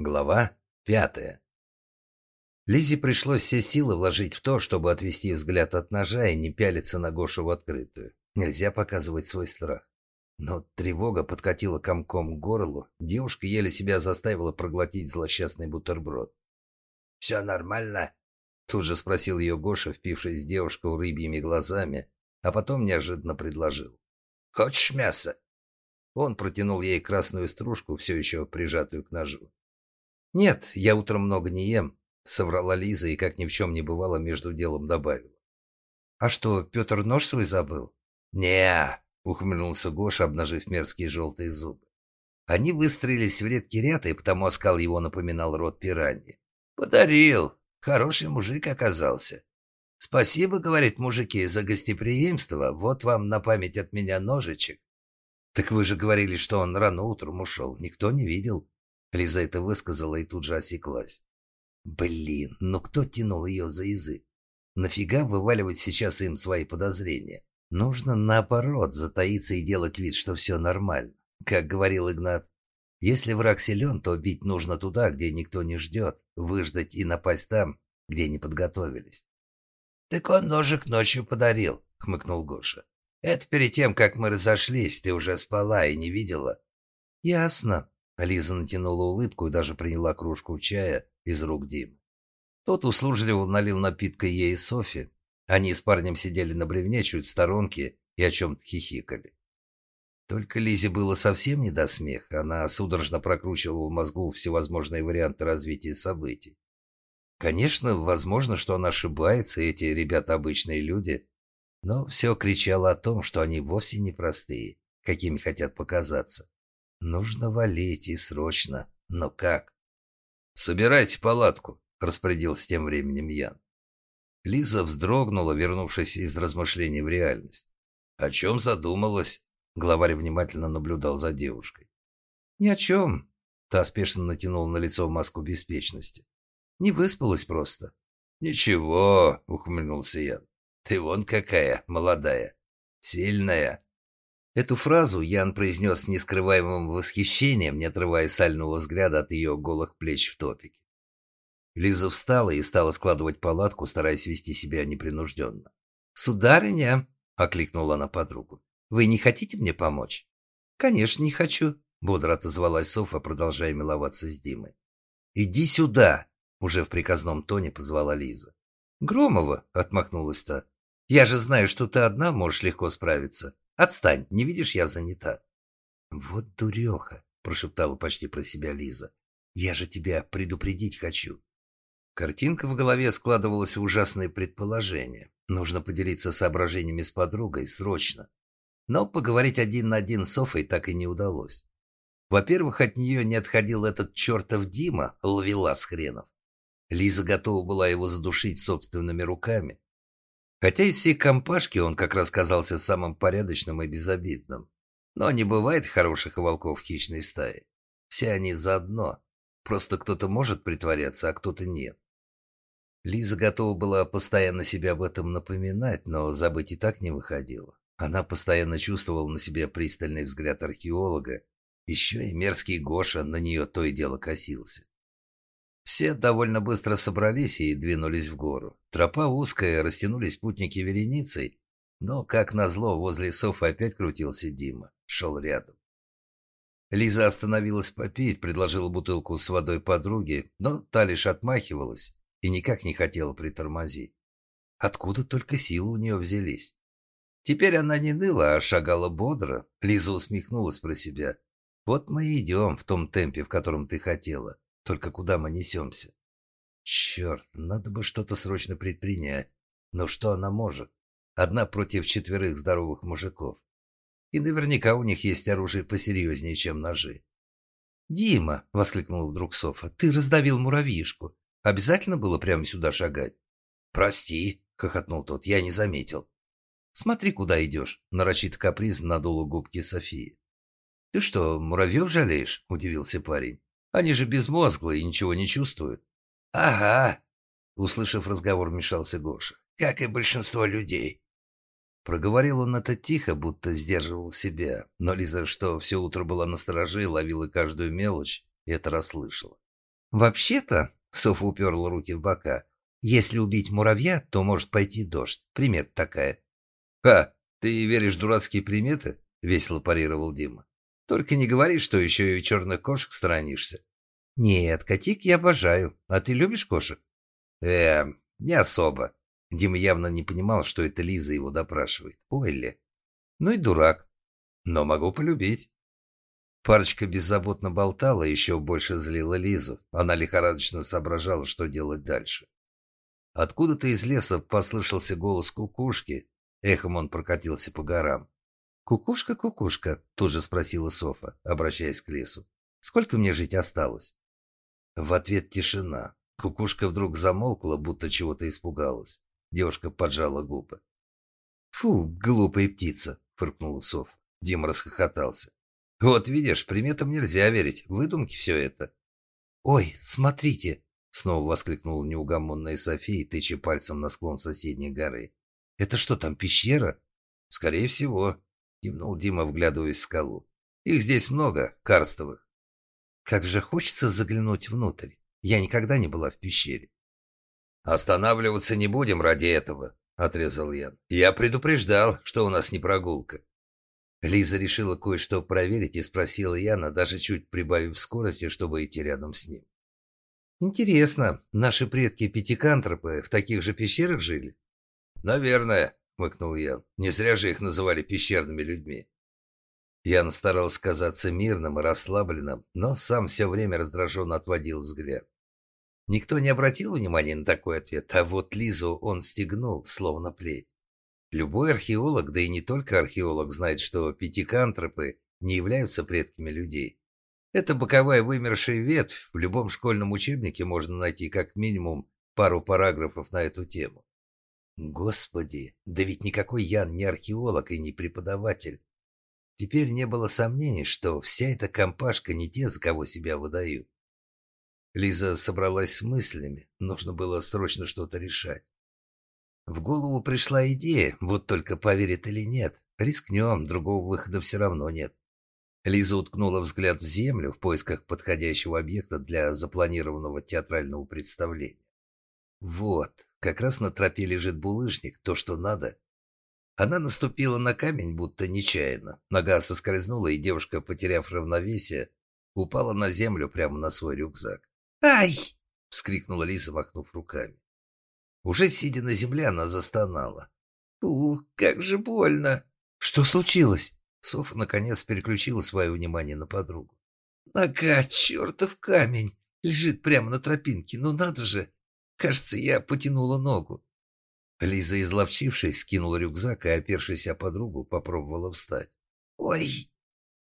Глава пятая. Лизе пришлось все силы вложить в то, чтобы отвести взгляд от ножа и не пялиться на Гошу в открытую. Нельзя показывать свой страх. Но тревога подкатила комком к горлу. Девушка еле себя заставила проглотить злосчастный бутерброд. «Все нормально?» Тут же спросил ее Гоша, впившись в девушку рыбьими глазами, а потом неожиданно предложил. «Хочешь мясо?» Он протянул ей красную стружку, все еще прижатую к ножу. «Нет, я утром много не ем», — соврала Лиза и, как ни в чем не бывало, между делом добавила. «А что, Петр нож свой забыл?» «Не-а», ухмыльнулся Гоша, обнажив мерзкие желтые зубы. Они выстроились в редкий ряд, и потому оскал его напоминал рот пираньи. «Подарил. Хороший мужик оказался. Спасибо, — говорит мужики, — за гостеприимство. Вот вам на память от меня ножичек». «Так вы же говорили, что он рано утром ушел. Никто не видел». Лиза это высказала и тут же осеклась. Блин, ну кто тянул ее за язык? Нафига вываливать сейчас им свои подозрения? Нужно, наоборот, затаиться и делать вид, что все нормально. Как говорил Игнат, если враг силен, то бить нужно туда, где никто не ждет, выждать и напасть там, где не подготовились. «Так он ножик ночью подарил», — хмыкнул Гоша. «Это перед тем, как мы разошлись, ты уже спала и не видела». «Ясно», Лиза натянула улыбку и даже приняла кружку чая из рук Димы. Тот услужливо налил напитка ей и Софи. Они с парнем сидели на бревне чуть в сторонке и о чем-то хихикали. Только Лизе было совсем не до смеха. Она судорожно прокручивала в мозгу всевозможные варианты развития событий. Конечно, возможно, что она ошибается, эти ребята обычные люди, но все кричало о том, что они вовсе не простые, какими хотят показаться. Нужно валить и срочно. Но как? «Собирайте палатку», — распорядился тем временем Ян. Лиза вздрогнула, вернувшись из размышлений в реальность. «О чем задумалась?» Главарь внимательно наблюдал за девушкой. «Ни о чем». Та спешно натянула на лицо маску беспечности. «Не выспалась просто». «Ничего», — ухмыльнулся Ян. «Ты вон какая, молодая, сильная». Эту фразу Ян произнес с нескрываемым восхищением, не отрывая сального взгляда от ее голых плеч в топике. Лиза встала и стала складывать палатку, стараясь вести себя непринужденно. «Сударыня!» — окликнула она подругу. «Вы не хотите мне помочь?» «Конечно, не хочу», — бодро отозвалась Софа, продолжая миловаться с Димой. «Иди сюда!» — уже в приказном тоне позвала Лиза. «Громова!» — отмахнулась та. «Я же знаю, что ты одна можешь легко справиться. Отстань, не видишь, я занята». «Вот дуреха», — прошептала почти про себя Лиза. «Я же тебя предупредить хочу». Картинка в голове складывалась в ужасные предположения. Нужно поделиться соображениями с подругой срочно. Но поговорить один на один с Софой так и не удалось. Во-первых, от нее не отходил этот чертов Дима, ловелас хренов. Лиза готова была его задушить собственными руками. Хотя из всей компашки он как раз казался самым порядочным и безобидным. Но не бывает хороших волков в хищной стае. Все они заодно. Просто кто-то может притворяться, а кто-то нет. Лиза готова была постоянно себе об этом напоминать, но забыть и так не выходило. Она постоянно чувствовала на себе пристальный взгляд археолога. Еще и мерзкий Гоша на нее то и дело косился. Все довольно быстро собрались и двинулись в гору. Тропа узкая, растянулись путники вереницей, но, как назло, возле Софы опять крутился Дима, шел рядом. Лиза остановилась попить, предложила бутылку с водой подруге, но та лишь отмахивалась и никак не хотела притормозить. Откуда только силы у нее взялись? Теперь она не ныла, а шагала бодро. Лиза усмехнулась про себя. Вот мы и идем в том темпе, в котором ты хотела. Только куда мы несемся? Черт, надо бы что-то срочно предпринять. Но что она может? Одна против четверых здоровых мужиков. И наверняка у них есть оружие посерьезнее, чем ножи. «Дима!» — воскликнула вдруг Софа. «Ты раздавил муравьишку. Обязательно было прямо сюда шагать?» «Прости!» — хохотнул тот. «Я не заметил». «Смотри, куда идешь!» — нарочит каприз надула губки Софии. «Ты что, муравьев жалеешь?» — удивился парень. Они же безмозглые и ничего не чувствуют. Ага, услышав разговор, вмешался Гоша. Как и большинство людей. Проговорил он это тихо, будто сдерживал себя. Но Лиза, что все утро была настороже и ловила каждую мелочь, это расслышала. «Вообще-то», — Софа уперла руки в бока, «если убить муравья, то может пойти дождь. Примета такая». «Ха, ты веришь в дурацкие приметы?» — весело парировал Дима. «Только не говори, что еще и черных кошек сторонишься». «Нет, котик я обожаю. А ты любишь кошек?» «Эм, не особо». Дима явно не понимал, что это Лиза его допрашивает. Ой ли. «Ну и дурак. Но могу полюбить». Парочка беззаботно болтала и еще больше злила Лизу. Она лихорадочно соображала, что делать дальше. Откуда-то из леса послышался голос кукушки. Эхом он прокатился по горам. «Кукушка, кукушка», — тут же спросила Софа, обращаясь к лесу. «Сколько мне жить осталось?» В ответ тишина. Кукушка вдруг замолкла, будто чего-то испугалась. Девушка поджала губы. «Фу, глупая птица!» — фыркнула Софа. Дима расхохотался. «Вот видишь, приметам нельзя верить. Выдумки все это». «Ой, смотрите!» — снова воскликнула неугомонная София, тыча пальцем на склон соседней горы. «Это что, там пещера?» «Скорее всего», — кивнул Дима, вглядываясь в скалу. «Их здесь много, карстовых». «Как же хочется заглянуть внутрь. Я никогда не была в пещере». «Останавливаться не будем ради этого», — отрезал Ян. «Я предупреждал, что у нас не прогулка». Лиза решила кое-что проверить и спросила Яна, даже чуть прибавив скорости, чтобы идти рядом с ним. «Интересно, наши предки-пятикантропы в таких же пещерах жили?» «Наверное», — мыкнул Ян. «Не зря же их называли пещерными людьми». Ян старался казаться мирным и расслабленным, но сам все время раздраженно отводил взгляд. Никто не обратил внимания на такой ответ, а вот Лизу он стегнул, словно плеть. Любой археолог, да и не только археолог, знает, что пятикантропы не являются предками людей. Это боковая вымершая ветвь. В любом школьном учебнике можно найти как минимум пару параграфов на эту тему. Господи, да ведь никакой Ян не археолог и не преподаватель. Теперь не было сомнений, что вся эта компашка не те, за кого себя выдают. Лиза собралась с мыслями, нужно было срочно что-то решать. В голову пришла идея, вот только поверит или нет. Рискнем, другого выхода все равно нет. Лиза уткнула взгляд в землю в поисках подходящего объекта для запланированного театрального представления. Вот, как раз на тропе лежит булыжник, то, что надо. Она наступила на камень, будто нечаянно. Нога соскользнула, и девушка, потеряв равновесие, упала на землю прямо на свой рюкзак. «Ай!» — вскрикнула Лиза, махнув руками. Уже сидя на земле, она застонала. «Ух, как же больно!» «Что случилось?» Софа наконец переключила свое внимание на подругу. «Нога, чертов камень! Лежит прямо на тропинке, ну надо же! Кажется, я потянула ногу». Лиза, изловчившись, скинула рюкзак и, опершись о подругу, попробовала встать. «Ой!»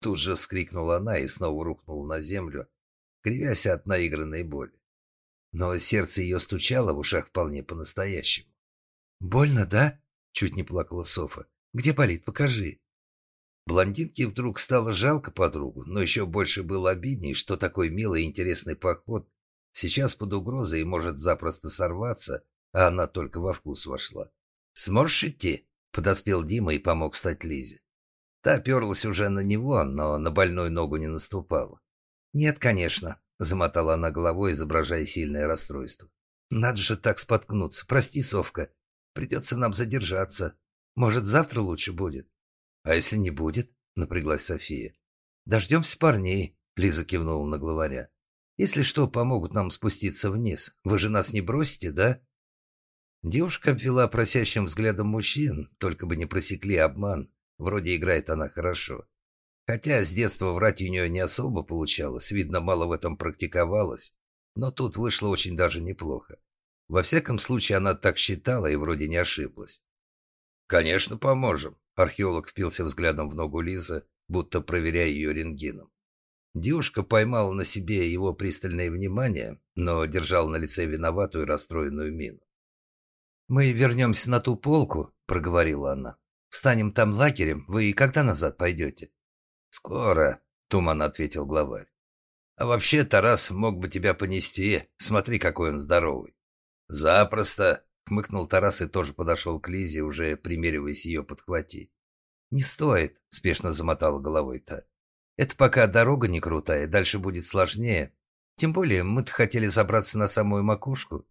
Тут же вскрикнула она и снова рухнула на землю, кривясь от наигранной боли но сердце ее стучало в ушах вполне по-настоящему. «Больно, да?» — чуть не плакала Софа. «Где болит? Покажи». Блондинке вдруг стало жалко подругу, но еще больше было обидней, что такой милый и интересный поход сейчас под угрозой и может запросто сорваться, а она только во вкус вошла. «Сможешь идти?» — подоспел Дима и помог встать Лизе. Та перлась уже на него, но на больную ногу не наступала. «Нет, конечно», Замотала она головой, изображая сильное расстройство. «Надо же так споткнуться. Прости, Совка. Придется нам задержаться. Может, завтра лучше будет?» «А если не будет?» — напряглась София. «Дождемся парней», — Лиза кивнула на главаря. «Если что, помогут нам спуститься вниз. Вы же нас не бросите, да?» Девушка обвела просящим взглядом мужчин, только бы не просекли обман. Вроде играет она хорошо. Хотя с детства врать у нее не особо получалось, видно, мало в этом практиковалась. Но тут вышло очень даже неплохо. Во всяком случае, она так считала и вроде не ошиблась. «Конечно, поможем», — археолог впился взглядом в ногу Лизы, будто проверяя ее рентгеном. Девушка поймала на себе его пристальное внимание, но держала на лице виноватую и расстроенную мину. «Мы вернемся на ту полку», — проговорила она. «Встанем там лагерем. Вы когда назад пойдете?» «Скоро», — туманно ответил главарь. «А вообще Тарас мог бы тебя понести. Смотри, какой он здоровый». «Запросто», — хмыкнул Тарас и тоже подошел к Лизе, уже примериваясь ее подхватить. «Не стоит», — спешно замотала головой та. «Это пока дорога не крутая, дальше будет сложнее. Тем более мы-то хотели забраться на самую макушку».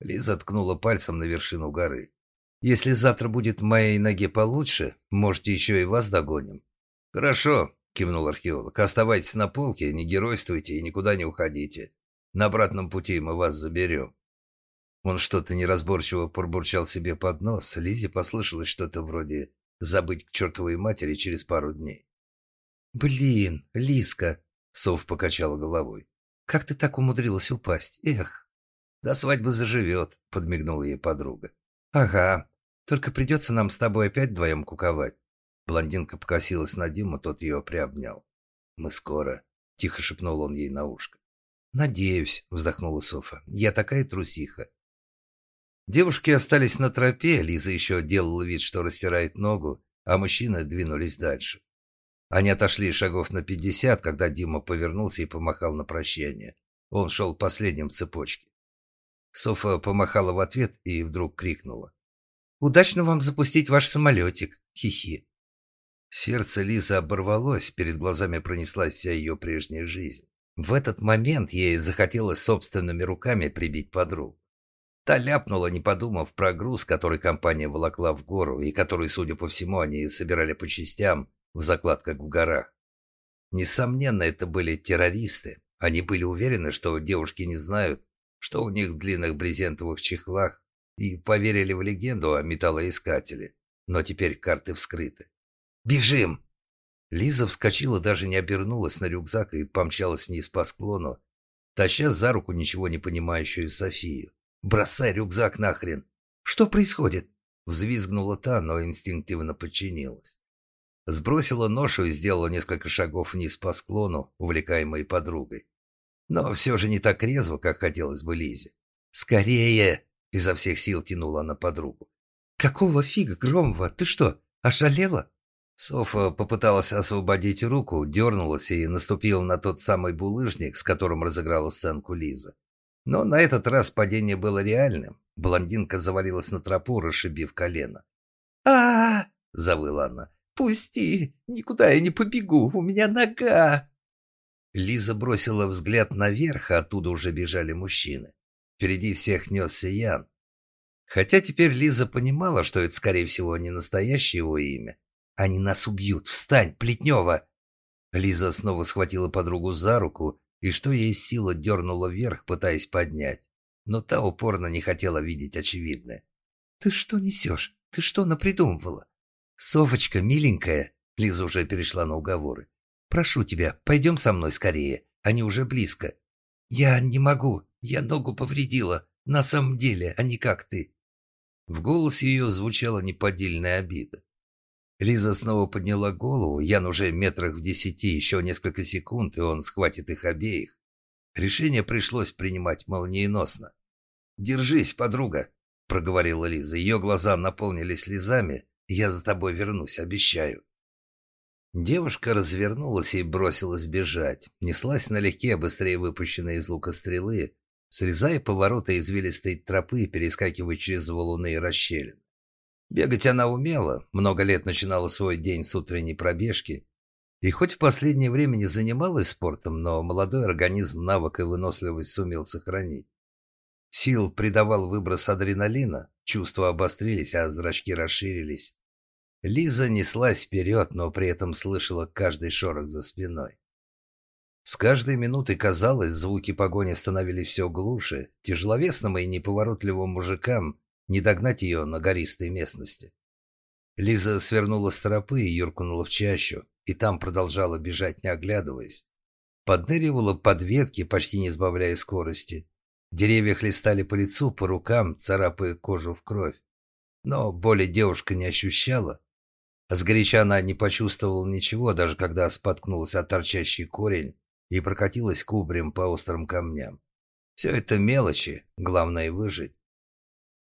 Лиза ткнула пальцем на вершину горы. «Если завтра будет моей ноге получше, можете еще и вас догоним». «Хорошо», — кивнул археолог. «Оставайтесь на полке, не геройствуйте и никуда не уходите. На обратном пути мы вас заберем». Он что-то неразборчиво пробурчал себе под нос. Лизе послышалось что-то вроде «забыть к чертовой матери через пару дней». «Блин, Лиска!» — Сов покачала головой. «Как ты так умудрилась упасть? Эх!» «До свадьбы заживет», — подмигнула ей подруга. «Ага, только придется нам с тобой опять вдвоем куковать». Блондинка покосилась на Диму, тот ее приобнял. «Мы скоро», — тихо шепнул он ей на ушко. «Надеюсь», — вздохнула Софа. «Я такая трусиха. Девушки остались на тропе, Лиза еще делала вид, что растирает ногу, а мужчины двинулись дальше. Они отошли шагов на пятьдесят, когда Дима повернулся и помахал на прощание. Он шел последним в цепочке. Софа помахала в ответ и вдруг крикнула. «Удачно вам запустить ваш самолетик! Хи-хи!» Сердце Лизы оборвалось, перед глазами пронеслась вся ее прежняя жизнь. В этот момент ей захотелось собственными руками прибить подругу. Та ляпнула, не подумав про груз, который компания волокла в гору, и который, судя по всему, они собирали по частям в закладках в горах. Несомненно, это были террористы. Они были уверены, что девушки не знают, что у них в длинных брезентовых чехлах, и поверили в легенду о металлоискателе. Но теперь карты вскрыты. «Бежим!» Лиза вскочила, даже не обернулась на рюкзак и помчалась вниз по склону, таща за руку ничего не понимающую Софию. «Бросай рюкзак нахрен!» «Что происходит?» Взвизгнула та, но инстинктивно подчинилась. Сбросила ношу и сделала несколько шагов вниз по склону, увлекаемой подругой. Но все же не так резво, как хотелось бы Лизе. «Скорее!» – изо всех сил тянула она подругу. «Какого фига, Громова? Ты что, ошалела?» Софа попыталась освободить руку, дернулась и наступила на тот самый булыжник, с которым разыграла сценку Лиза. Но на этот раз падение было реальным. Блондинка завалилась на тропу, расшибив колено. а, завыла она. «Пусти! Никуда я не побегу! У меня нога!» Лиза бросила взгляд наверх, а оттуда уже бежали мужчины. Впереди всех несся Ян. Хотя теперь Лиза понимала, что это, скорее всего, не настоящее его имя. «Они нас убьют! Встань, Плетнева!» Лиза снова схватила подругу за руку и что ей сила дернула вверх, пытаясь поднять. Но та упорно не хотела видеть очевидное. «Ты что несешь? Ты что напридумывала?» «Софочка, миленькая!» Лиза уже перешла на уговоры. «Прошу тебя, пойдем со мной скорее. Они уже близко». «Я не могу. Я ногу повредила. На самом деле, а не как ты». В голосе ее звучала неподдельная обида. Лиза снова подняла голову. Ян уже метрах в десяти, еще несколько секунд, и он схватит их обеих. Решение пришлось принимать молниеносно. «Держись, подруга», — проговорила Лиза. Ее глаза наполнились слезами. «Я за тобой вернусь, обещаю». Девушка развернулась и бросилась бежать. Неслась налегке, быстрее выпущенной из лука стрелы, срезая повороты извилистой тропы перескакивая через валуны и расщелины. Бегать она умела, много лет начинала свой день с утренней пробежки. И хоть в последнее время не занималась спортом, но молодой организм навык и выносливость сумел сохранить. Сил придавал выброс адреналина, чувства обострились, а зрачки расширились. Лиза неслась вперед, но при этом слышала каждый шорох за спиной. С каждой минутой, казалось, звуки погони становились все глуше. Тяжеловесным и неповоротливым мужикам не догнать ее на гористой местности. Лиза свернула с тропы и юркнула в чащу, и там продолжала бежать, не оглядываясь. Подныривала под ветки, почти не сбавляя скорости. Деревья хлестали по лицу, по рукам, царапая кожу в кровь. Но боли девушка не ощущала. Сгоряча она не почувствовала ничего, даже когда споткнулась от торчащий корень и прокатилась кубрем по острым камням. Все это мелочи, главное выжить.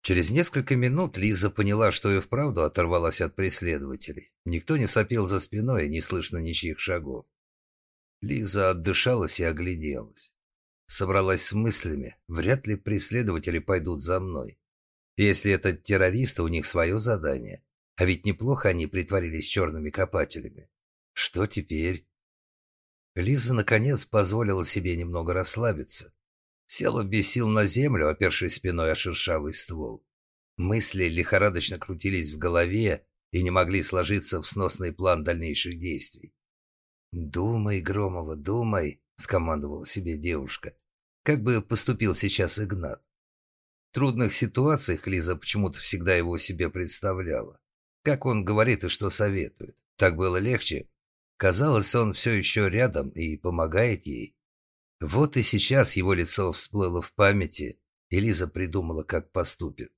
Через несколько минут Лиза поняла, что и вправду оторвалась от преследователей. Никто не сопел за спиной, не слышно ничьих шагов. Лиза отдышалась и огляделась. Собралась с мыслями. Вряд ли преследователи пойдут за мной. Если это террористы, у них свое задание. А ведь неплохо они притворились черными копателями. Что теперь? Лиза, наконец, позволила себе немного расслабиться. Села без сил на землю, опершись спиной о шершавый ствол. Мысли лихорадочно крутились в голове и не могли сложиться в сносный план дальнейших действий. «Думай, Громова, думай», — скомандовала себе девушка. «Как бы поступил сейчас Игнат?» В трудных ситуациях Лиза почему-то всегда его себе представляла. Как он говорит и что советует. Так было легче. Казалось, он все еще рядом и помогает ей. Вот и сейчас его лицо всплыло в памяти, и Лиза придумала, как поступит.